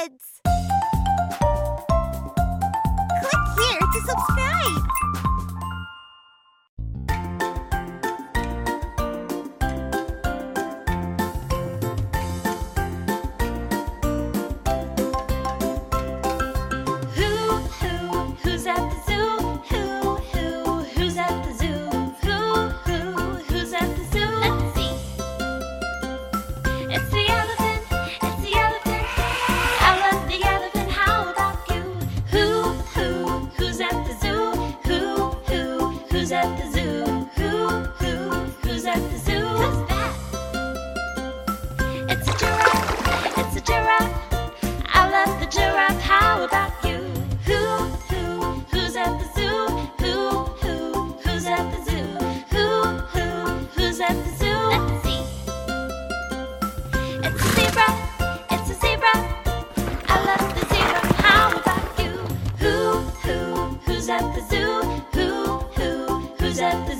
kids! It's a giraffe, it's a giraffe. I love the giraffe. How about you? Who, who, who's at the zoo? Who, who, who's at the zoo? Who, who, who's at the zoo? Let's see. It's a zebra. It's a zebra. I love the zebra. How about you? Who, who, who's at the zoo? Who, who, who's at the zoo?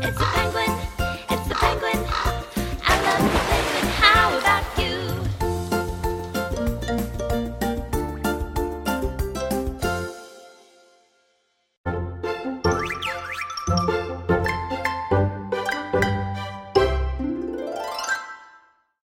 It's